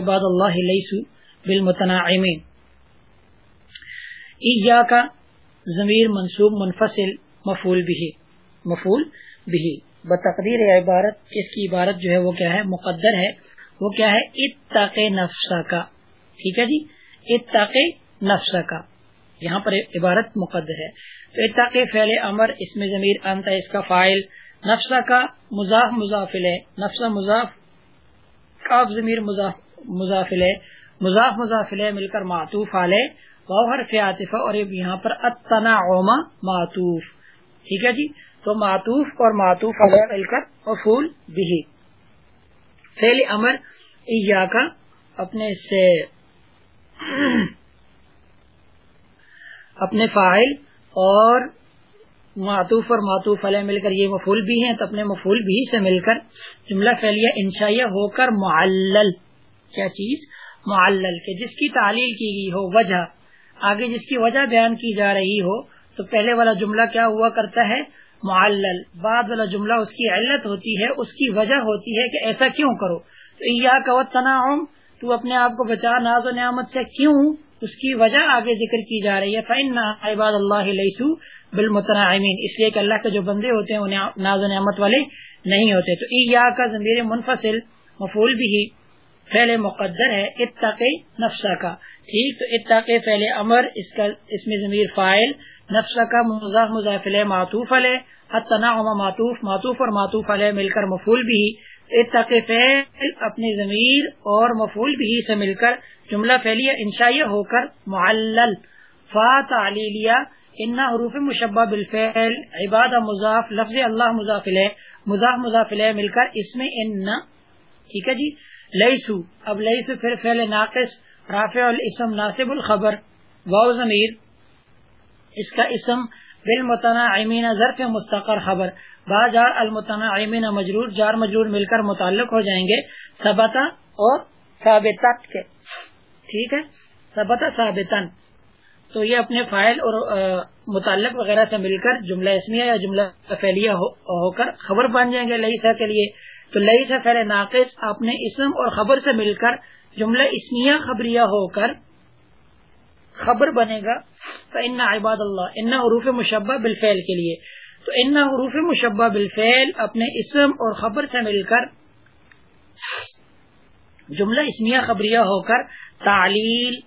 عباد اللہ لیسو بالمتناعمین۔ ایجا کا ضمیر منصوب منفصل مفول بھی مفول بھی بتقدیر عبارت اس کی عبارت جو ہے وہ کیا ہے؟ مقدر ہے۔ وہ کیا ہے؟ اتاق نفسا کا ٹھیک ہے جی؟ اتاق نفسا کا یہاں پر عبارت مقدر ہے۔ تو اتاق فعل امر، اس میں ضمیر انت ہے، اس کا فائل نفسا کا مضاف مضافل ہے نفسا مضاف، کاف ضمیر مضافل ہے مضاف مضافل مل کر معطوف علیہ حرف عاطفہ اور یہاں پر اتناعما معطوف۔ ٹھیک ہے جی؟ تو معطوف اور معطوف علیہ مل کر مفول بھی فعل امر ایا کا اپنے سے اپنے فائل اور معطوف اور معطوف علیہ مل کر یہ مفول بھی ہیں، تو اپنے مفول بھی سے مل کر جملہ فعلیہ انشائیہ ہو کر معلل۔ کیا چیز؟ معلل کے، جس کی تعلیل کی گئی ہو، وجہ۔ آگے جس کی وجہ بیان کی جا رہی ہو، تو پہلے والا جملہ کیا ہوا کرتا ہے؟ معلل۔ بعد والا جملہ اس کی علت ہوتی ہے، اس کی وجہ ہوتی ہے کہ ایسا کیوں کرو؟ تو تناعم، تو اپنے آپ کو بچا، ناز و نعمت سے کیوں اس کی وجہ آگے ذکر کی جا رہی ہے؟ فن عباد اللہ علیہ بالمتنعمین اس لیے کہ اللہ کے جو بندے ہوتے ہیں انہیں ناز و نعمت والے نہیں ہوتے۔ تو ایا کا ضمیر منفصل مفول بھی فعل مقدر ہے اتق نفسا کا۔ ٹھیک، تو اتق فعل امر، اس کا، اس میں ضمیر فائل نفسا کا مضاف مضافل معطوف علیہ التناعم معطوف معطوف اور معطوف علیہ مل کر مفول بھی۔ اتق فعل اپنی ضمیر اور مفول بھی سے مل کر جملہ فعلیہ انشائیہ ہو کر معلل۔ فا تعلیلیہ، ان حروف مشبہ بالفعل عباد مضاف، لفظ اللہ مضافل مضاف مضافل مل کر اس میں ان، ٹھیک ہے جی؟ لئیسو اب لئیسو پھر فعل ناقص، رافع الاسم، ناصب الخبر، واو ضمیر، اس کا اسم بالمتناعمین ظرف مستقر خبر۔ با جار المتناعمین مجرور، جار مجرور مل کر متعلق ہو جائیں گے ثبتا اور ثابتت کے۔ ٹھیک ہے؟ ثبتا ثابتن تو یہ اپنے فائل اور متعلق وغیرہ سے مل کر جملہ اسمیہ یا جملہ فعلیہ ہو کر خبر بن جائیں گے لئیسا کے لیے۔ تو لئی سے فعل ناقص اپنے اسم اور خبر سے مل کر جملہ اسمیہ خبریہ ہو کر خبر بنے گا۔ تو ان عباد اللہ ان حروف مشبہ بالفعل کے لیے۔ تو ان حروف مشبہ بالفعل اپنے اسم اور خبر سے مل کر جملہ اسمیہ خبریہ ہو کر تعلیل،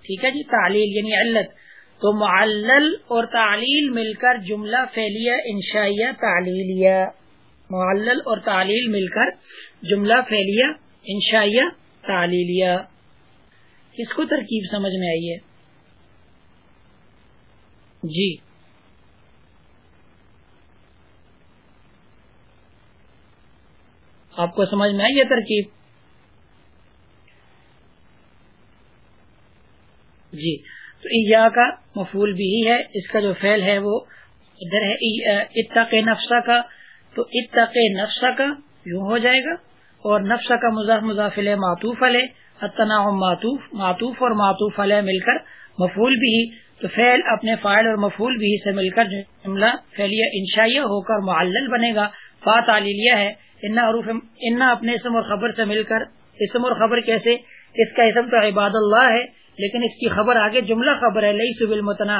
ٹھیک ہے جی؟ تعلیل یعنی علت۔ تو معلل اور تعلیل مل کر جملہ فعلیہ، انشائیہ، تعلیلیہ۔ معلل اور تعلیل مل کر جملہ فعلیہ انشائیہ تعلیلیہ کس کو ترکیب سمجھ میں آئی ہے۔ جی۔ آپ کو سمجھ میں آئی ہے ترکیب؟ جی۔ تو ایا کا مفول بھی ہے۔ اس کا جو فعل ہے وہ ادھر ہے اتق نفسا کا تو اتق نفسا کا یوں ہو جائے گا اور نفسا کا مضاف مضافل معطوف علیہ معطوف معطوف اور معطوف علیہ مل کر مفول بھی، تو فعل اپنے فائل اور مفول بھی سے مل کر جملہ فعلیہ انشائیہ ہو کر معلل بنے گا۔ فا تعلیلیہ ہے، انا اپنے اسم اور خبر سے مل کر، اسم اور خبر کیسے؟ اس کا اسم تو عباد اللہ ہے، لیکن اس کی خبر آگے جملہ خبر ہے لئی سب المتنا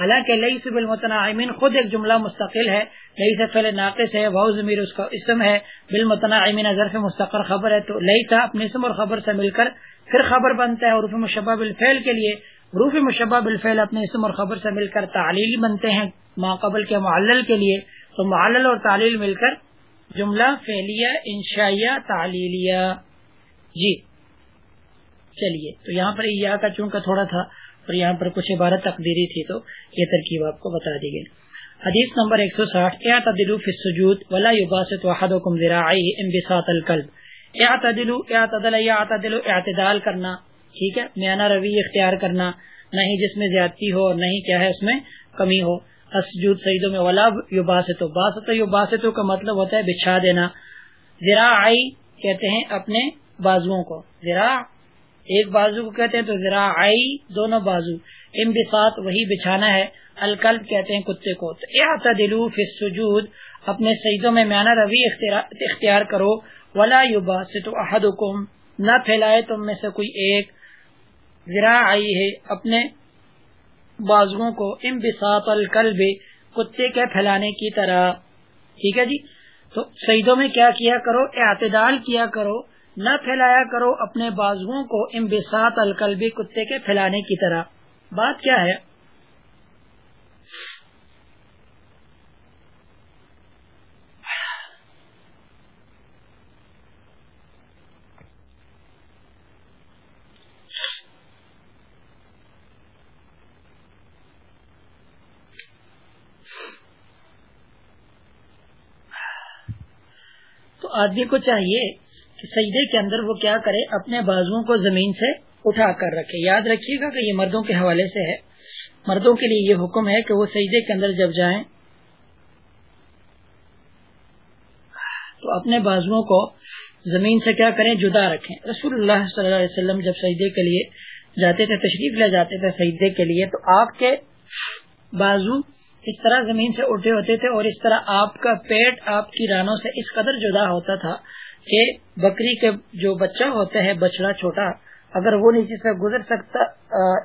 حالانکہ لئی سب المتنا خود ایک جملہ مستقل ہے لئی سے پہلے ناقص ہے واؤ ضمیر اس کا اسم ہے بالمتنا ظرف مستقر خبر ہے، تو لئی تھا اپنے اسم اور خبر سے مل کر پھر خبر بنتا ہے عروف مشبہ بالفعل کے لیے روف مشبہ بالفعل اپنے اسم اور خبر سے مل کر تعلیل بنتے ہیں ماقبل کے معلل کے لیے، تو معلل اور تعلیل مل کر جملہ فعلیہ، انشائیہ، تعلیلیہ۔ جی۔ چلیے۔ تو یہاں پر یا کا چونکہ تھوڑا تھا اور یہاں پر کچھ عبارت تقدیری تھی، تو یہ ترکیب آپ کو بتا دی گئی۔ حدیث نمبر 160 اعتدلوا فی السجود ولا يباسط احدكم ذراعيه انبساط القلب۔ اعتدلوا، اعتدل يعتدل اعتدال کرنا، ٹھیک ہے؟ میانہ روی اختیار کرنا، نہیں جس میں زیادتی ہو اور نہیں کیا ہے اس میں کمی ہو۔ اسجود سجدوں میں ولا یباسط باسط یباسط کا مطلب ہوتا ہے بچھا دینا۔ ذراعی کہتے ہیں اپنے بازوؤں کو۔ ذراع ایک بازو کو کہتے ہیں تو ذرا آئی دونوں بازو۔ ام بسات وہی بچھانا ہے۔ الکلب کہتے ہیں کتے کو۔ تو فی السجود۔ اپنے سجدوں میں میانہ روی اختیار کرو۔ ولا احدکم۔ نہ پھیلائے تم میں سے کوئی ایک۔ ذرا آئی ہے اپنے بازو کو۔ ام بساط القلب کتے کے پھیلانے کی طرح۔ ٹھیک ہے جی؟ تو سعیدوں میں کیا کیا کرو؟ اعتدال کیا کرو؟ نہ پھیلایا کرو اپنے بازو کو ام بساط القلبی کتے کے پھیلانے کی طرح۔ بات کیا ہے؟ آدمی کو چاہیے کہ سجدے کے اندر وہ کیا کرے، اپنے بازو کو زمین سے اٹھا کر رکھے۔ یاد رکھیے گا کہ یہ مردوں کے حوالے سے ہے۔ مردوں کے لیے یہ حکم ہے کہ وہ سجدے کے اندر جب جائیں، تو اپنے بازو کو زمین سے کیا کریں، جدا رکھیں۔ رسول اللہ صلی اللہ علیہ وسلم جب سجدے کے لیے جاتے تھے، تشریف لے جاتے تھے سجدے کے لیے، تو آپ کے بازو اس طرح زمین سے اٹھے ہوتے تھے اور اس طرح آپ کا پیٹ آپ کی رانوں سے اس قدر جدا ہوتا تھا کہ بکری کے جو بچہ ہوتا ہے بچڑا چھوٹا، اگر وہ نیچے سے گزر سکتا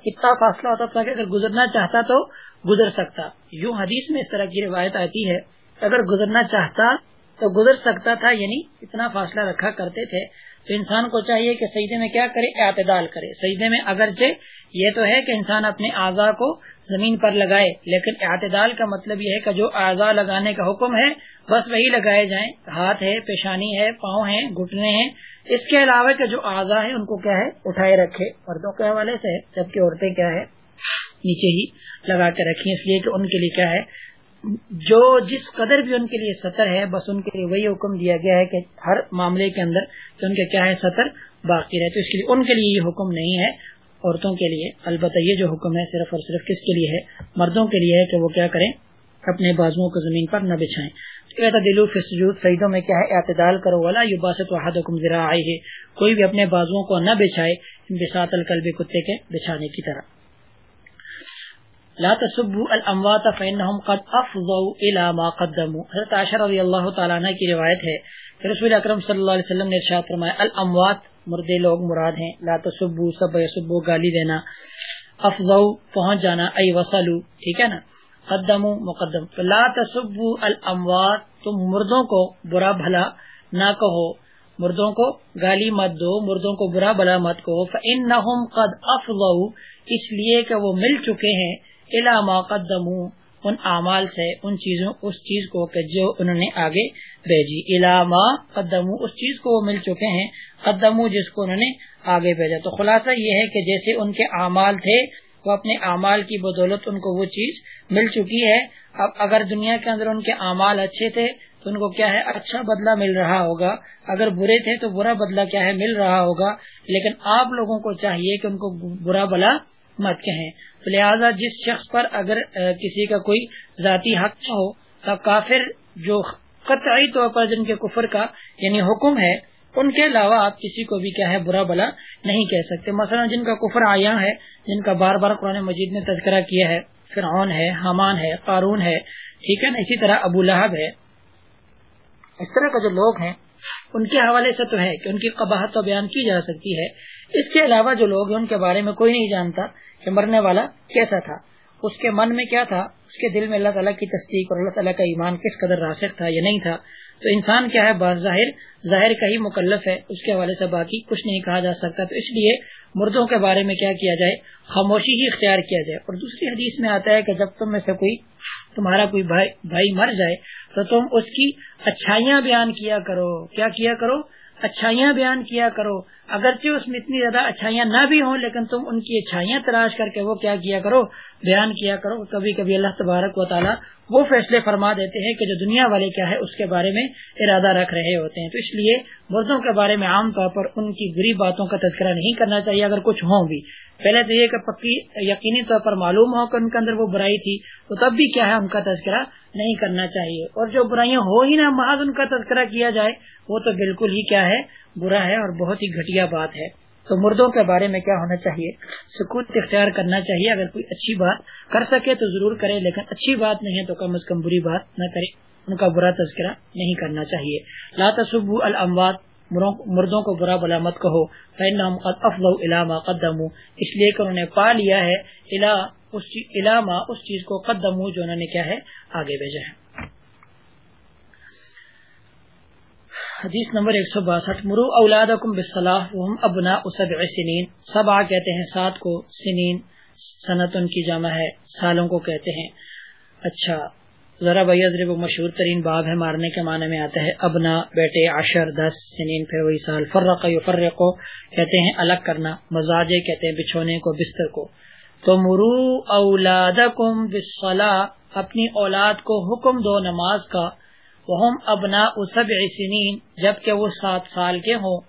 اتنا فاصلہ ہوتا تھا کہ اگر گزرنا چاہتا تو گزر سکتا۔ یوں حدیث میں اس طرح کی روایت آتی ہے، اگر گزرنا چاہتا تو گزر سکتا تھا یعنی اتنا فاصلہ رکھا کرتے تھے۔ تو انسان کو چاہیے کہ سجدے میں کیا کرے؟ اعتدال کرے۔ سجدے میں اگرچہ یہ تو ہے کہ انسان اپنے اعضاء کو زمین پر لگائے، لیکن اعتدال کا مطلب یہ ہے کہ جو اعضاء لگانے کا حکم ہے بس وہی لگائے جائیں، ہاتھ ہے، پیشانی ہے، پاؤں ہیں، گھٹنے ہیں۔ اس کے علاوہ کہ جو اعضاء ہیں، ان کو کیا ہے؟ اٹھائے رکھے۔ مردوں کے حوالے سے جبکہ عورتیں کیا ہے؟ نیچے ہی لگا کے رکھیں۔ اس لیے کہ ان کے لیے کیا ہے؟ جو جس قدر بھی ان کے لیے سطر ہے، بس ان کے لیے وہی حکم دیا گیا ہے کہ ہر معاملے کے اندر کہ ان کے کیا ہے، سطر باقی رہے۔ تو اس کے لیے ان کے لیے یہ حکم نہیں ہے۔ عورتوں کے لیے، البتہ یہ جو حکم ہے، صرف اور صرف کس کے لیے ہے؟ مردوں کے لیے ہے کہ وہ کیا کریں؟ اپنے بازو کو زمین پر نہ بچھائیں۔ دلو فسجود سعیدوں میں کیا ہے، اعتدال کرو والا یہ باسط وحد کوئی بھی اپنے بازو کو نہ بچھائے بساط القلب کتے کے بچھانے کی طرح. لا تسبوا الاموات فانهم قد افضوا الى ما قدموا. حضرت عائشہ رضی اللہ تعالی عنہ کی روایت ہے کہ رسول اکرم صلی اللہ علیہ وسلم نے ارشاد فرمایا، الاموات مردے لوگ مراد ہیں، لا تسبو سب سبو گالی دینا افضو پہنچ جانا، ای وصلو، ٹھیک ہے نا؟ قدمو مقدم. لا تسبو الاموات. تم مردوں کو برا بھلا نہ کہو. مردوں کو گالی مت دو. مردوں کو برا بھلا مت کہو. فانہم قد افضو اس لیے کہ وہ مل چکے ہیں. الا ما ان اعمال سے، ان چیزوں، اس چیز کو کہ جو انہوں نے آگے بھیجی. علامہ قدمو اس چیز کو وہ مل چکے ہیں. قدمو جس کو انہوں نے آگے بھیجا. تو خلاصہ یہ ہے کہ جیسے ان کے اعمال تھے وہ اپنے اعمال کی بدولت ان کو وہ چیز مل چکی ہے۔ اب اگر دنیا کے اندر ان کے اعمال اچھے تھے تو ان کو کیا ہے؟ اچھا بدلہ مل رہا ہوگا۔ اگر برے تھے تو برا بدلہ کیا ہے؟ مل رہا ہوگا۔ لیکن آپ لوگوں کو چاہیے کہ ان کو برا بلا مت کہیں۔ لہذا جس شخص پر اگر کسی کا کوئی ذاتی حق نہ ہو، تو کافر جو قطعی طور پر جن کے کفر کا یعنی حکم ہے ان کے علاوہ آپ کسی کو بھی کیا ہے برا بلا نہیں کہہ سکتے۔ مثلا جن کا کفر آیا ہے، جن کا بار بار قرآن مجید نے تذکرہ کیا ہے، فرعون ہے حمان ہے، قارون ہے، ٹھیک ہے نا؟ اسی طرح ابو لہب ہے۔ اس طرح کا جو لوگ ہیں، ان کے حوالے سے تو ہے کہ ان کی قباحت تو بیان کی جا سکتی ہے۔ اس کے علاوہ جو لوگ ہیں، ان کے بارے میں کوئی نہیں جانتا کہ مرنے والا کیسا تھا۔ اس کے من میں کیا تھا؟ اس کے دل میں اللہ تعالیٰ کی تصدیق اور اللہ تعالیٰ کا ایمان کس قدر راسک تھا یا نہیں تھا؟ تو انسان کیا ہے؟ باز ظاہر ظاہر کا ہی مکلف ہے، اس کے حوالے سے باقی کچھ نہیں کہا جا سکتا۔ تو اس لیے مردوں کے بارے میں کیا کیا جائے؟ خاموشی ہی اختیار کیا جائے۔ اور دوسری حدیث میں آتا ہے کہ جب تم میں سے کوئی، تمہارا کوئی بھائی بھائی مر جائے تو تم اس کی اچھائیاں بیان کیا کرو۔ کیا کیا کرو؟ اچھائیاں بیان کیا کرو۔ اگرچہ اس میں اتنی زیادہ اچھائیاں نہ بھی ہوں، لیکن تم ان کی اچھائیاں تلاش کر کے وہ کیا کیا کرو؟ بیان کیا کرو۔ کبھی کبھی اللہ تبارک و تعالیٰ وہ فیصلے فرما دیتے ہیں کہ جو دنیا والے کیا ہے، اس کے بارے میں ارادہ رکھ رہے ہوتے ہیں۔ تو اس لیے مردوں کے بارے میں عام طور پر ان کی بری باتوں کا تذکرہ نہیں کرنا چاہیے، اگر کچھ ہوں بھی۔ پہلے تو یہ کہ پکی یقینی طور پر معلوم ہو کہ ان کے اندر وہ برائی تھی، تو تب بھی کیا ہے، ان کا تذکرہ نہیں کرنا چاہیے۔ اور جو برائیاں ہو ہی نہ، محض ان کا تذکرہ کیا جائے، وہ تو بالکل ہی کیا ہے، برا ہے اور بہت ہی گھٹیا بات ہے۔ تو مردوں کے بارے میں کیا ہونا چاہیے؟ سکوت اختیار کرنا چاہیے، اگر کوئی اچھی بات کر سکے تو ضرور کرے، لیکن اچھی بات نہیں ہے تو کم از کم بری بات نہ کرے، ان کا برا تذکرہ نہیں کرنا چاہیے۔ لا تصب الاموات مردوں کو برا بلا مت کہو۔ علامہ قدم اس لیے کہ انہوں نے پا لیا ہے علامہ اس چیز کو قدم جو انہوں نے کیا ہے، آگے بھیجا ہے۔ حدیث نمبر ایک سو باسٹھ، مرو اولاد بصلاح ابنا سبع سنین۔ سبا کہتے ہیں، سات کو سنین صنعت ان کی جامع ہے، سالوں کو کہتے ہیں۔ اچھا ذرا بھائی وہ مشہور ترین باب ہے، مارنے کے معنی میں آتا ہے، ابنا، بیٹے، عشر، دس سنین، پھر وہی سال۔ فرق فرق کہتے ہیں، الگ کرنا۔ مزاجے کہتے ہیں، بچھونے کو، بستر کو۔ تو مرو اولاد اپنی اولاد کو حکم دو نماز کا۔ وہ ابنا اسب سنین جبکہ وہ سات سال کے ہوں۔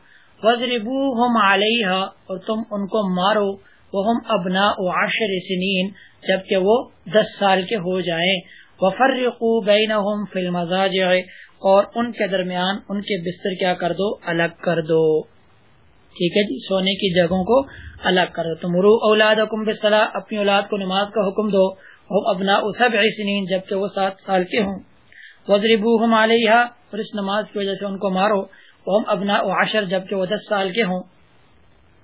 وزربو ہم علیہ اور تم ان کو مارو۔ وہ ابنا عشر سنین جبکہ وہ دس سال کے ہو جائیں۔ وفرقوا بینہم فی المزاجع، اور ان کے درمیان ان کے بستر کیا کر دو؟ الگ کر دو۔ ٹھیک ہے جی سونے کی جگہوں کو الگ کر دو۔ تو مرو اولاد اپنی اولاد کو نماز کا حکم دو۔ ہم ابنا سبع سنین جبکہ وہ سات سال کے ہوں۔ وضربوہم علیہا اور اس نماز کی وجہ سے ان کو مارو۔ ہم ابنا عشر، جبکہ وہ دس سال کے ہوں۔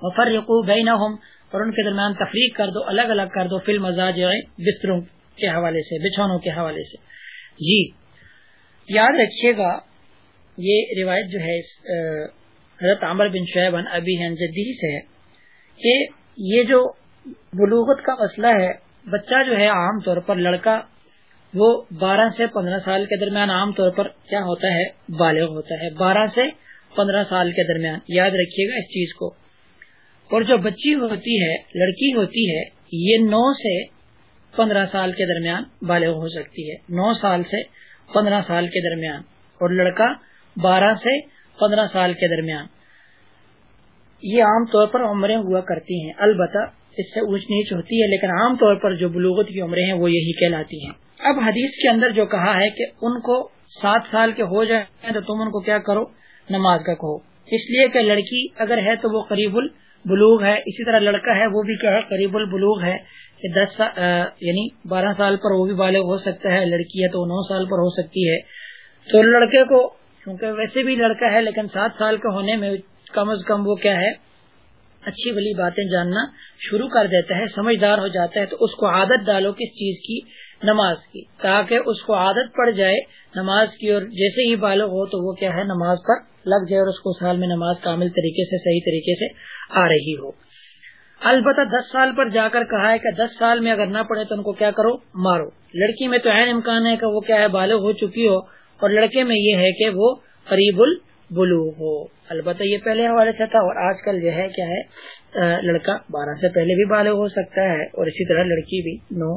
وفرقوا بینہم اور ان کے درمیان تفریق کر دو، الگ الگ کر دو فی المزاجع، بستروں کے حوالے سے، بچھونوں کے حوالے سے۔ جی یاد رکھیے گا، یہ روایت جو ہے حضرت عمر بن شعیب ابی جدی سے ہے، کہ یہ جو بلوغت کا مسئلہ ہے، بچہ جو ہے عام طور پر لڑکا وہ بارہ سے پندرہ سال کے درمیان عام طور پر کیا ہوتا ہے؟ بالغ ہوتا ہے۔ بارہ سے پندرہ سال کے درمیان، یاد رکھیے گا اس چیز کو۔ اور جو بچی ہوتی ہے، لڑکی ہوتی ہے، یہ نو سے پندرہ سال کے درمیان بالغ ہو سکتی ہے۔ نو سال سے پندرہ سال کے درمیان۔ اور لڑکا بارہ سے پندرہ سال کے درمیان۔ یہ عام طور پر عمریں ہوا کرتی ہیں۔ البتہ اس سے اونچ نیچ ہوتی ہے، لیکن عام طور پر جو بلوغت کی عمریں ہیں، وہ یہی کہلاتی ہیں۔ اب حدیث کے اندر جو کہا ہے کہ ان کو سات سال کے ہو جائیں تو تم ان کو کیا کرو؟ نماز کا کہو۔ اس لیے کہ لڑکی اگر ہے تو وہ قریب البلوغ ہے۔ اسی طرح لڑکا ہے وہ بھی کیا ہے؟ قریب البلوغ ہے کہ دس یعنی بارہ سال پر وہ بھی بالغ ہو سکتا ہے۔ لڑکی ہے تو نو سال پر ہو سکتی ہے۔ تو لڑکے کو کیونکہ ویسے بھی لڑکا ہے لیکن سات سال کا ہونے میں کم از کم وہ کیا ہے؟ اچھی بلی باتیں جاننا شروع کر دیتا ہے، سمجھدار ہو جاتا ہے۔ تو اس کو عادت ڈالو کس چیز کی نماز کی، تاکہ اس کو عادت پڑ جائے نماز کی، اور جیسے ہی بالغ ہو تو وہ کیا ہے، نماز پر لگ جائے اور اس کو سال میں نماز کامل طریقے سے، صحیح طریقے سے آ رہی ہو۔ البتہ دس سال پر جا کر کہا ہے کہ دس سال میں اگر نہ پڑے تو ان کو کیا کرو؟ مارو۔ لڑکی میں تو این امکان ہے کہ وہ کیا ہے، بالغ ہو چکی ہو، اور لڑکے میں یہ ہے کہ وہ قریب البلو ہو۔ البتہ یہ پہلے حوالے سے تھا، اور آج کل جو ہے، کیا ہے لڑکا بارہ سے پہلے بھی بالغ ہو سکتا ہے، اور اسی طرح لڑکی بھی نو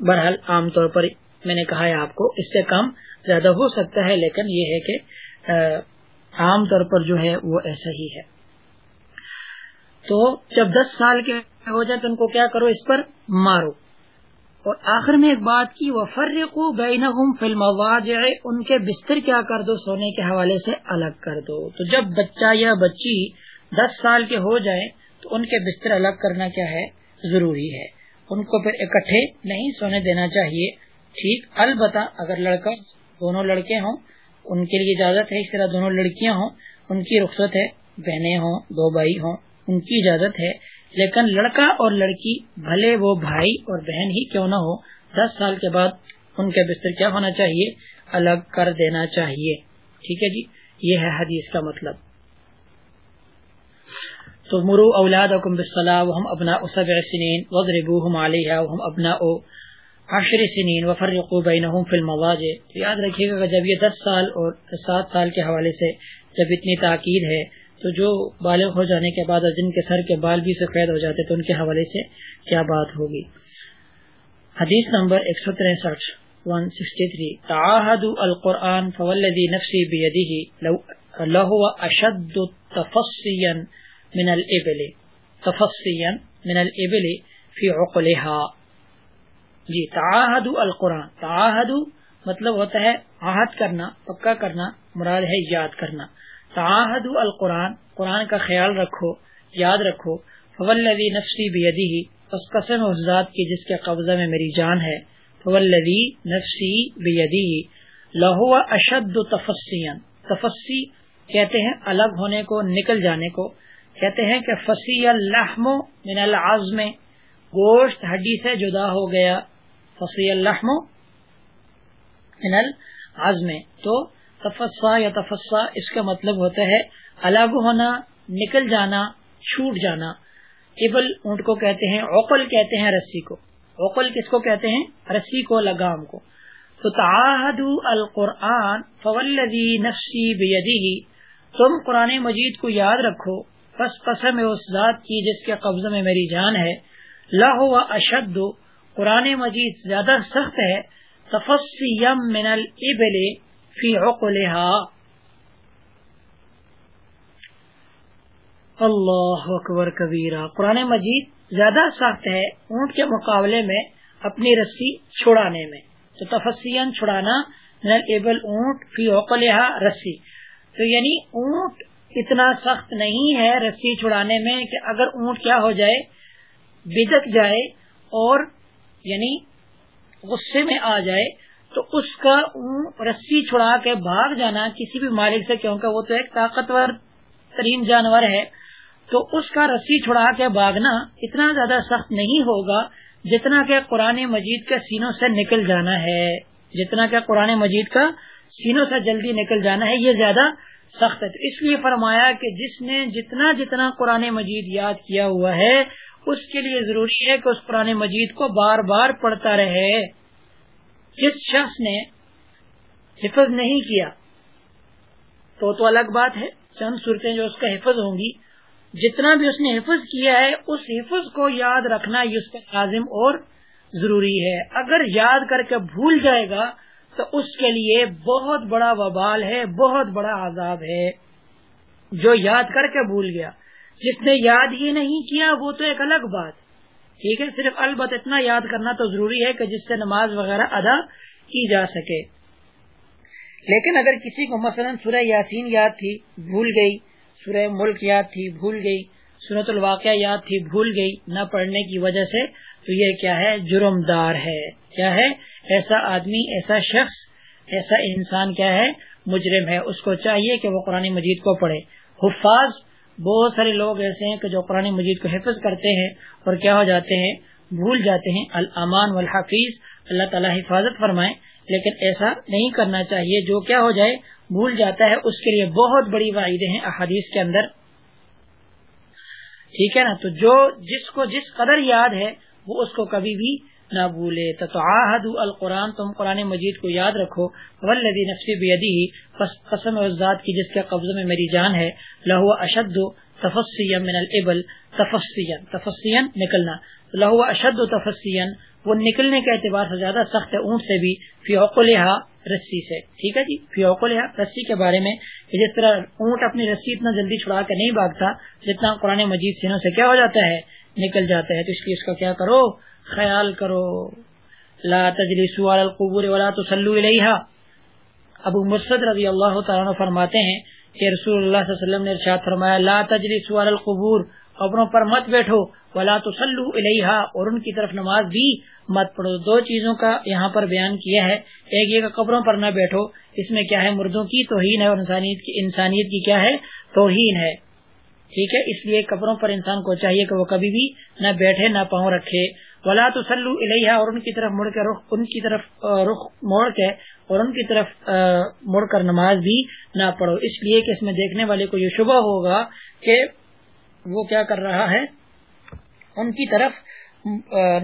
بہرحال عام طور پر میں نے کہا ہے آپ کو، اس سے کم زیادہ ہو سکتا ہے، لیکن یہ ہے کہ عام طور پر جو ہے وہ ایسا ہی ہے۔ تو جب دس سال کے ہو جائے تو ان کو کیا کرو؟ اس پر مارو۔ اور آخر میں ایک بات کی وہ فرقو بین فلم ان کے بستر کیا کر دو؟ سونے کے حوالے سے الگ کر دو۔ تو جب بچہ یا بچی دس سال کے ہو جائیں تو ان کے بستر الگ کرنا کیا ہے؟ ضروری ہے۔ ان کو پھر اکٹھے نہیں سونے دینا چاہیے۔ ٹھیک، البتہ اگر لڑکا دونوں لڑکے ہوں، ان کے لیے اجازت ہے، اس طرح دونوں لڑکیاں ہوں، ان کی رخصت ہے، بہنیں ہوں، دو بھائی ہوں، ان کی اجازت ہے۔ لیکن لڑکا اور لڑکی، بھلے وہ بھائی اور بہن ہی کیوں نہ ہو، دس سال کے بعد ان کے بستر کیا ہونا چاہیے؟ الگ کر دینا چاہیے۔ ٹھیک ہے جی یہ ہے حدیث کا مطلب۔ تو مرو اولاد اکم بسلام ہم اپنا سب سنین وزربو ہم علیہ ہم اپنا او عشر سنین وفرقو بینہم فی المواجع یاد رکھیے گا جب یہ دس سال اور سات سال کے حوالے سے جب اتنی تاکید ہے، تو جو بالغ ہو جانے کے بعد جن کے سر کے بال بھی سفید ہو جاتے، تو ان کے حوالے سے کیا بات ہوگی؟ حدیث نمبر ایک سو تریسٹھ ون سکسٹی تھری۔ تعاہد القرآن فولدی نفسی بیدہ لہو اشد تفصیا من الابل تفصیا من الابل فی عقلها. جی تعاہد القرآن. تعاہد مطلب ہوتا ہے عہد کرنا، پکا کرنا، مراد ہے یاد کرنا. تعاہد القرآن، قرآن کا خیال رکھو، یاد رکھو. فولدی نفسی بیدی اس قسم اس ذات کی جس کے قبضہ میں میری جان ہے. فولدی نفسی بیدی لہو اشد تفسی تفسی کہتے ہیں الگ ہونے کو، نکل جانے کو. کہتے ہیں کہ فسی الحم من العزم، گوشت ہڈی سے جدا ہو گیا۔ فسی الحم من العزم۔ تو تفسا یا تفسا، اس کا مطلب ہوتا ہے الگ ہونا نکل جانا، چھوٹ جانا۔ ابل اونٹ کو کہتے ہیں اوقل کہتے ہیں رسی کو۔ اوقل کس کو کہتے ہیں؟ رسی کو، لگام کو۔ تو تعاہد القرآن فولدی نفسی بیدی تم قرآن مجید کو یاد رکھو۔ پس قسم اس ذات کی جس کے قبضے میں میری جان ہے۔ لاہو و اشد۔ قرآن مجید زیادہ سخت ہے۔ تفسیم من الابل فی عقلها اللہ اکبر کبیرہ۔ قرآن مجید زیادہ سخت ہے اونٹ کے مقابلے میں اپنی رسی چھڑانے میں۔ تو تفسین چھڑانا ایبل اونٹ فی اوقلحا رسی۔ تو یعنی اونٹ اتنا سخت نہیں ہے رسی چھڑانے میں کہ اگر اونٹ کیا ہو جائے، بدک جائے اور یعنی غصے میں آ جائے، تو اس کا رسی چھڑا کے بھاگ جانا کسی بھی مالک سے، کیونکہ وہ تو ایک طاقتور ترین جانور ہے، تو اس کا رسی چھڑا کے باغنا اتنا زیادہ سخت نہیں ہوگا جتنا کہ قرآن مجید کے سینوں سے نکل جانا ہے۔ جتنا کہ قرآن مجید کا سینوں سے جلدی نکل جانا ہے، یہ زیادہ سخت ہے۔ اس لیے فرمایا کہ جس نے جتنا جتنا قرآن مجید یاد کیا ہوا ہے، اس کے لیے ضروری ہے کہ اس قرآن مجید کو بار بار پڑھتا رہے۔ جس شخص نے حفظ نہیں کیا، تو تو الگ بات ہے۔ چند صورتیں جو اس کا حفظ ہوں گی۔ جتنا بھی اس نے حفظ کیا ہے، اس حفظ کو یاد رکھنا یہ اس کا لازم اور ضروری ہے۔ اگر یاد کر کے بھول جائے گا تو اس کے لیے بہت بڑا وبال ہے، بہت بڑا عذاب ہے، جو یاد کر کے بھول گیا۔ جس نے یاد ہی نہیں کیا، وہ تو ایک الگ بات۔ ٹھیک ہے، صرف البت اتنا یاد کرنا تو ضروری ہے کہ جس سے نماز وغیرہ ادا کی جا سکے۔ لیکن اگر کسی کو مثلا سورہ یاسین یاد تھی، بھول گئی، سورہ ملک یاد تھی، بھول گئی سورت الواقع یاد تھی، بھول گئی، نہ پڑھنے کی وجہ سے، تو یہ کیا ہے؟ جرم دار ہے۔ کیا ہے؟ ایسا آدمی، ایسا شخص، ایسا انسان کیا ہے؟ مجرم ہے۔ اس کو چاہیے کہ وہ قرآن مجید کو پڑھے۔ حفاظ، بہت سارے لوگ ایسے ہیں کہ جو قرآن مجید کو حفظ کرتے ہیں اور کیا ہو جاتے ہیں؟ بھول جاتے ہیں۔ الامان والحفیظ، اللہ تعالیٰ حفاظت فرمائے۔ لیکن ایسا نہیں کرنا چاہیے۔ جو کیا ہو جائے، بھول جاتا ہے۔ اس کے لیے بہت بڑی واحد ہیں احادیث کے اندر۔ ٹھیک ہے نا؟ تو جو جس کو جس قدر یاد ہے، وہ اس کو کبھی بھی نہ بھولے۔ تو القرآن، تم قرآن مجید کو یاد رکھو۔ ولدی نفسی بیدی پس قسم ذات کی جس کے قبضے میں میری جان ہے۔ لہو اشد تفسین من الابل۔ تفسین تفسین نکلنا۔ لہو اشد تفسین وہ نکلنے کے اعتبار سے زیادہ سخت ہے اونٹ سے بھی۔ فی اوقلحا رسی سے۔ ٹھیک ہے جی؟ فی اوقلحا رسی کے بارے میں۔ جس طرح اونٹ اپنی رسی اتنا جلدی چھڑا کے نہیں بھاگتا، جتنا قرآن مجید سینوں سے کیا ہو جاتا ہے؟ نکل جاتا ہے۔ تو اس لیے اس کا کیا کرو؟ خیال کرو۔ لا تجلی القبور ولا تسلو الیہا ابو مرسد رضی اللہ تعالیٰ فرماتے ہیں کہ رسول اللہ صلی اللہ علیہ وسلم نے ارشاد فرمایا، لا تجلی سوال القبور، قبروں پر مت بیٹھو، ولا تو سلو الحا اور ان کی طرف نماز بھی مت پڑھو۔ دو چیزوں کا یہاں پر بیان کیا ہے۔ ایک یہ قبروں پر نہ بیٹھو، اس میں کیا ہے؟ مردوں کی توہین ہے اور انسانیت کی انسانیت کی کیا ہے؟ توہین ہے۔ ٹھیک ہے؟ اس لیے قبروں پر انسان کو چاہیے کہ وہ کبھی بھی نہ بیٹھے، نہ پاؤں رکھے۔ ولا تو سلو الحا اور ان کی طرف مڑ کے رخ، ان کی طرف رخ موڑ کے، اور ان کی طرف مڑ کر نماز بھی نہ پڑھو۔ اس لیے کہ اس میں دیکھنے والے کو یہ شبہ ہوگا کہ وہ کیا کر رہا ہے۔ ان کی طرف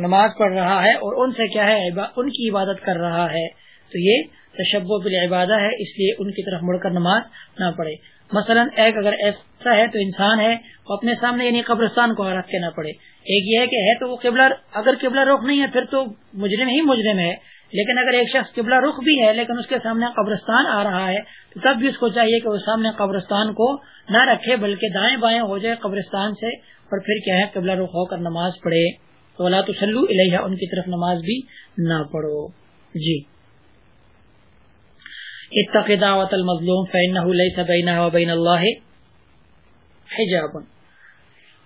نماز پڑھ رہا ہے، اور ان سے کیا ہے ان کی عبادت کر رہا ہے۔ تو یہ تشب عبادہ ہے، اس لیے ان کی طرف مڑ کر نماز نہ پڑھے۔ مثلا ایک اگر ایسا ہے تو انسان ہے وہ اپنے سامنے یعنی قبرستان کو رکھ کے نہ پڑے۔ ایک یہ ہے کہ ہے تو وہ قبلہ، اگر قبلہ رخ نہیں ہے، پھر تو مجرم ہی مجرم ہے۔ لیکن اگر ایک شخص قبلہ رخ بھی ہے، لیکن اس کے سامنے قبرستان آ رہا ہے، تو تب بھی اس کو چاہیے کہ وہ سامنے قبرستان کو نہ رکھے، بلکہ دائیں بائیں ہو جائے قبرستان سے۔ اور پھر کیا ہے؟ قبلہ رخ ہو کر نماز پڑھے۔ تو اللہ تو سلو الحا ان کی طرف نماز بھی نہ پڑھو۔ جی۔ اتق دعوت المظلوم فإنه ليس بينها وبين الله حجاب.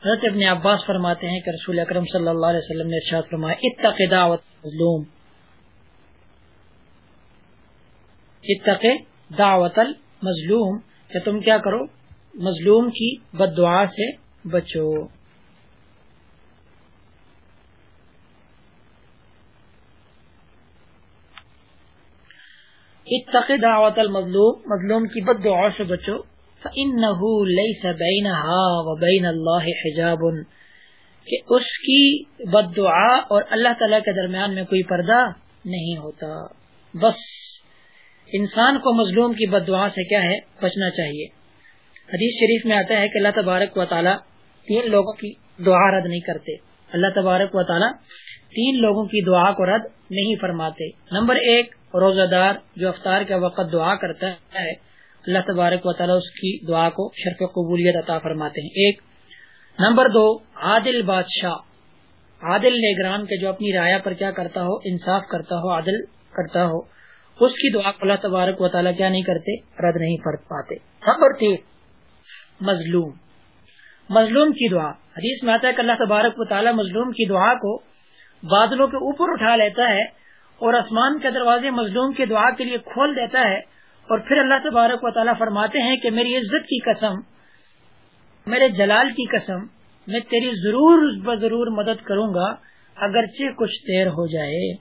حضرت ابن عباس فرماتے ہیں کہ رسول اکرم صلی اللہ علیہ وسلم نے ارشاد فرمایا، اتق دعوت المظلوم. اتق دعوت المظلوم، کہ تم کیا کرو؟ مظلوم کی بد دعا سے بچو. اتق دعوت المظلوم، مظلوم کی بد دعا سے بچو۔ فإنه ليس بينها وبين الله حجاب۔ کہ اس کی بد دعا اور اللہ تعالی کے درمیان میں کوئی پردہ نہیں ہوتا۔ بس، انسان کو مظلوم کی بد دعا سے کیا ہے؟ بچنا چاہیے۔ حدیث شریف میں آتا ہے کہ اللہ تبارک و تعالی تین لوگوں کی دعا رد نہیں کرتے۔ اللہ تبارک و تعالی تین لوگوں کی دعا کو رد نہیں فرماتے۔ نمبر ایک روزہ دار جو افطار کے وقت دعا کرتا ہے، اللہ تبارک و تعالیٰ اس کی دعا کو شرف قبولیت عطا فرماتے ہیں۔ ایک، نمبر دو، عادل بادشاہ۔ عادل نگران کے جو اپنی رایا پر کیا کرتا ہو، انصاف کرتا ہو، عادل کرتا ہو، اس کی دعا کو اللہ تبارک و تعالیٰ کیا نہیں کرتے، رد نہیں پڑ پاتے۔ نمبر تین، مظلوم۔ مظلوم کی دعا۔ حدیث میں آتا ہے کہ اللہ تبارک و تعالیٰ مظلوم کی دعا کو بادلوں کے اوپر اٹھا لیتا ہے اور آسمان کے دروازے مظلوم کی دعا کے لیے کھول دیتا ہے اور پھر اللہ تبارک و تعالیٰ فرماتے ہیں کہ میری عزت کی قسم، میرے جلال کی قسم، میں تیری ضرور بضرور مدد کروں گا اگرچہ کچھ دیر ہو جائے۔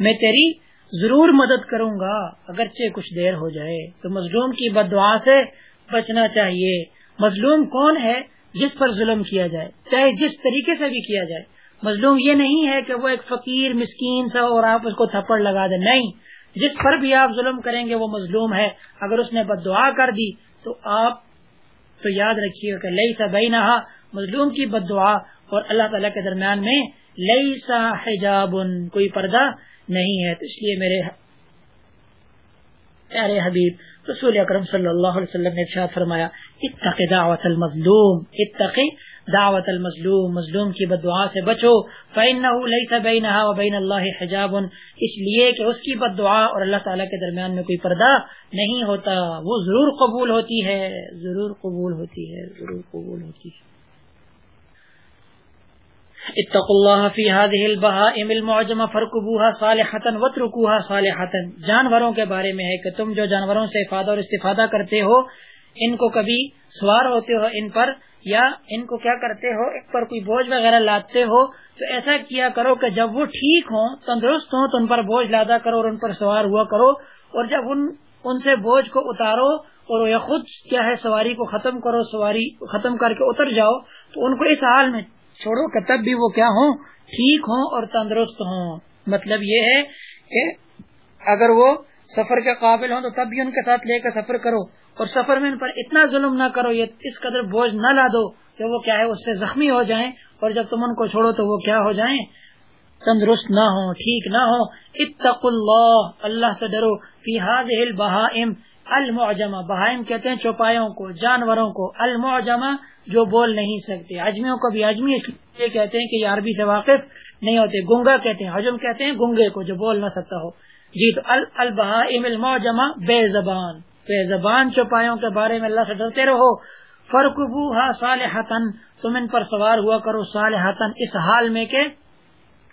میں تیری ضرور مدد کروں گا اگرچہ کچھ دیر ہو جائے۔ تو مظلوم کی بد دعا سے بچنا چاہیے۔ مظلوم کون ہے جس پر ظلم کیا جائے؟ چاہے جس طریقے سے بھی کیا جائے۔ مظلوم یہ نہیں ہے کہ وہ ایک فقیر، مسکین سا اور آپ اس کو تھپڑ لگا دیں۔ نہیں، جس پر بھی آپ ظلم کریں گے وہ مظلوم ہے۔ اگر اس نے بد دعا کر دی تو آپ تو یاد رکھیے کہ لئی سا بئی مظلوم کی بد دعا اور اللہ تعالیٰ کے درمیان میں لئی سا حجاب کوئی پردہ نہیں ہے۔ تو اس لیے میرے پیارے حبیب، رسول اکرم صلی اللہ علیہ وسلم نے ارشاد فرمایا اتقی دعوت المظلوم اتقی دعوت المظلوم، مظلوم کی بدعا سے بچو، فَإِنَّهُ لَيْسَ بَيْنَهَا وَبَيْنَ اللَّهِ حِجَابٌ، اس لیے کہ اس کی بدعا اور اللہ تعالیٰ کے درمیان میں کوئی پردہ نہیں ہوتا، وہ ضرور قبول ہوتی ہے، ضرور قبول ہوتی ہے، ضرور قبول ہوتی ہے۔ اتقوا الله في هذه البهائم المعجمه فركبوها صالحه واتركوها صالحه جانوروں کے بارے میں ہے کہ تم جو جانوروں سے افادہ اور استفادہ کرتے ہو ان کو کبھی سوار ہوتے ہو ان پر یا ان کو کیا کرتے ہو، ایک پر کوئی بوجھ وغیرہ لاتے ہو، تو ایسا کیا کرو کہ جب وہ ٹھیک ہوں، تندرست ہوں، تو ان پر بوجھ لادا کرو اور ان پر سوار ہوا کرو اور جب ان ان سے بوجھ کو اتارو اور یا خود کیا ہے، سواری کو ختم کرو، سواری ختم کر کے اتر جاؤ، تو ان کو اس حال میں چھوڑو کہ تب بھی وہ کیا ہوں، ٹھیک ہوں اور تندرست ہوں۔ مطلب یہ ہے کہ اگر وہ سفر کے قابل ہوں تو تب بھی ان کے ساتھ لے کر سفر کرو۔ اور سفر میں ان پر اتنا ظلم نہ کرو، یہ اس قدر بوجھ نہ لا دو کہ وہ کیا ہے، اس سے زخمی ہو جائیں۔ اور جب تم ان کو چھوڑو تو وہ کیا ہو جائیں؟ تندرست نہ ہو ٹھیک نہ ہو اتق اللہ اللہ سے ڈرو۔ فی هذه البہائم المعجمہ۔ بہائم کہتے ہیں چوپایوں کو، جانوروں کو۔ المعجمہ، جو بول نہیں سکتے۔ اجمیوں کو بھی اجمی اس لیے کہتے ہیں کہ یہ عربی سے واقف نہیں ہوتے۔ گنگا کہتے ہیں، حجم کہتے ہیں گنگے کو، جو بول نہ سکتا ہو۔ جی تو البہائم المعجمہ، بے زبان۔ بے زبان چوپایوں کے بارے میں اللہ سے ڈرتے رہو۔ فرقبوها صالحتن تم ان پر سوار ہوا کرو صالحتن اس حال میں کہ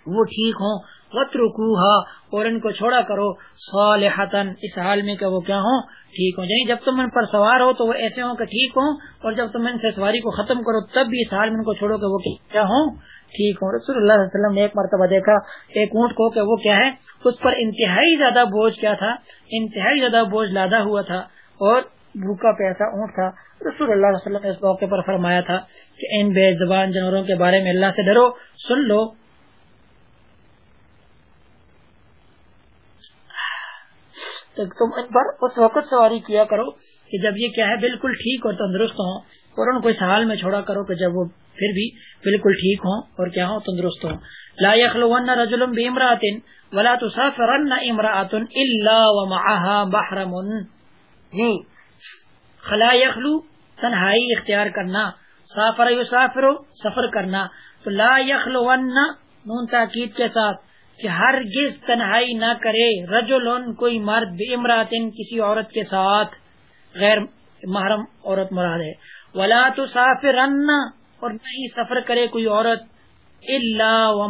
وہ ٹھیک ہوں۔ وترکوها اور ان کو چھوڑا کرو۔ صالحتن اس حال میں کہ وہ کیا ہوں؟ ٹھیک ہو جائیں یعنی جب تم ان پر سوار ہو تو وہ ایسے ہوں کہ ٹھیک ہوں، اور جب تم ان سے سواری کو ختم کرو تب بھی اس حال میں ان کو چھوڑو کہ وہ کیا ہوں؟ ٹھیک ہوں۔ رسول اللہ علیہ وسلم نے ایک مرتبہ دیکھا ایک اونٹ کو کہ وہ کیا ہے؟ اس پر انتہائی زیادہ بوجھ کیا تھا، انتہائی زیادہ بوجھ لادا ہوا تھا اور بھوکا پیسا اونٹ تھا۔ رسول اللہ علیہ وسلم نے اس موقع پر فرمایا تھا کہ ان بے زبان جانوروں کے بارے میں اللہ سے ڈرو، سن لو۔ تو تم ان پر اس وقت سواری کیا کرو کہ جب یہ کیا ہے، بالکل ٹھیک اور تندرست ہوں اور ان کو اس حال میں چھوڑا کرو کہ جب وہ پھر بھی بالکل ٹھیک ہوں اور کیا ہوں تندرست ہوں۔ لا يخلون رجل بامرأة ولا تسافرن امرأة الا ومعها محرم جی یعنی خلا يخلو تنہائی اختیار کرنا، سافر یسافر، سفر کرنا۔ تو لا يخلون نون تاکید کے ساتھ کہ ہرگز تنہائی نہ کرے رجل کوئی مرد بے امراتن کسی عورت کے ساتھ، غیر محرم عورت مراد ہے۔ ولا تو اور نہیں سفر کرے کوئی عورت اللہ و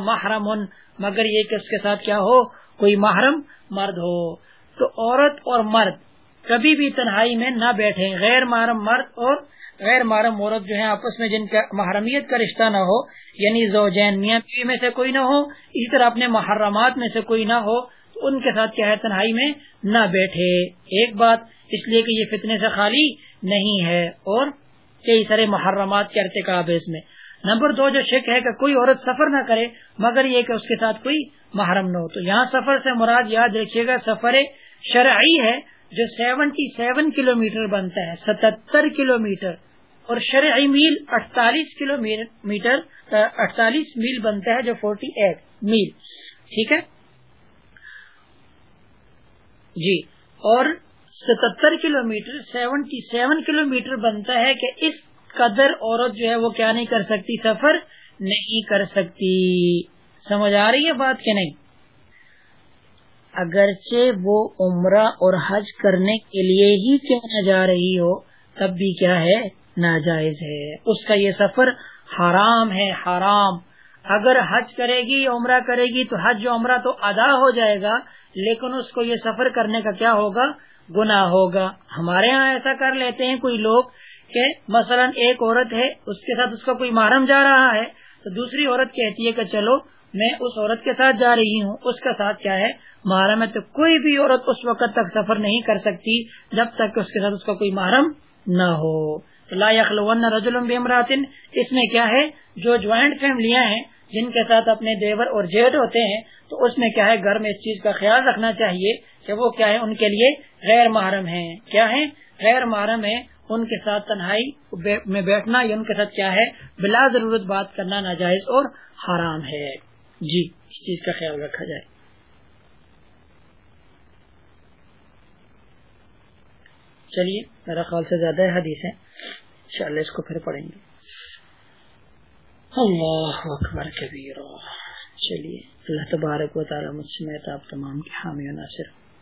محرم۔ مگر یہ کہ اس کے ساتھ کیا ہو، کوئی محرم مرد ہو۔ تو عورت اور مرد کبھی بھی تنہائی میں نہ بیٹھے غیر محرم مرد اور غیر محرم عورت جو ہے آپس میں جن کا محرمیت کا رشتہ نہ ہو یعنی زوجین، میاں بیوی میں سے کوئی نہ ہو، اسی طرح اپنے محرمات میں سے کوئی نہ ہو، تو ان کے ساتھ کیا ہے، تنہائی میں نہ بیٹھے۔ ایک بات، اس لیے کہ یہ فتنے سے خالی نہیں ہے۔ اور کئی سارے محرمات کے ارتکاب ہے اس میں۔ نمبر دو، جو شک ہے کہ کوئی عورت سفر نہ کرے، مگر یہ کہ اس کے ساتھ کوئی محرم نہ ہو۔ تو یہاں سفر سے مراد یاد رکھیے گا، سفر شرعی ہے، جو سیونٹی سیون کلو میٹر بنتا ہے ستہتر کلو میٹر اور شرعی میل اڑتالیس کلو میٹر اڑتالیس میل بنتا ہے، جو فورٹی ایٹ میل۔ ٹھیک ہے؟ جی اور ستہتر kilometre seventy seven kilometre بنتا ہے کہ اس قدر عورت جو ہے وہ کیا نہیں کر سکتی، سفر نہیں کر سکتی۔ سمجھ آ رہی ہے بات کہ نہیں؟ اگرچہ وہ عمرہ اور حج کرنے کے لیے ہی کیوں نہ جا رہی ہو، تب بھی کیا ہے؟ ناجائز ہے۔ اس کا یہ سفر حرام ہے، حرام۔ اگر حج کرے گی عمرہ کرے گی تو حج عمرہ تو ادا ہو جائے گا، لیکن اس کو یہ سفر کرنے کا کیا ہوگا؟ گنا ہوگا۔ ہمارے ہاں ایسا کر لیتے ہیں، کوئی لوگ کہ مثلا ایک عورت ہے، اس کے ساتھ اس کا کوئی محرم جا رہا ہے، تو دوسری عورت کہتی ہے کہ چلو، میں اس عورت کے ساتھ جا رہی ہوں۔ اس کا ساتھ کیا ہے؟ محرم ہے تو کوئی بھی عورت اس وقت تک سفر نہیں کر سکتی جب تک کہ اس کے ساتھ اس کا کوئی محرم نہ ہو۔ لا رجل بمراتن اس میں کیا ہے؟ جو جوائنٹ فیملیاں ہیں، جن کے ساتھ اپنے دیور اور جیٹ ہوتے ہیں، تو اس میں کیا ہے؟ گھر میں اس چیز کا خیال رکھنا چاہیے کہ وہ کیا ہے ان کے لیے غیر محرم ہیں۔ کیا ہے غیر محرم ہے ان کے ساتھ تنہائی میں بیٹھنا یا ان کے ساتھ کیا ہے؟ بلا ضرورت بات کرنا ناجائز اور حرام ہے۔ جی اس چیز کا خیال رکھا جائے۔ چلیے، میرا خیال سے زیادہ حدیث ہے انشاءاللہ اس کو پھر پڑھیں گے۔ اللہ اکبر کبیر چلیے، اللہ تبارک و تعالی مجھ سے آپ تمام کے حامی و ناصر۔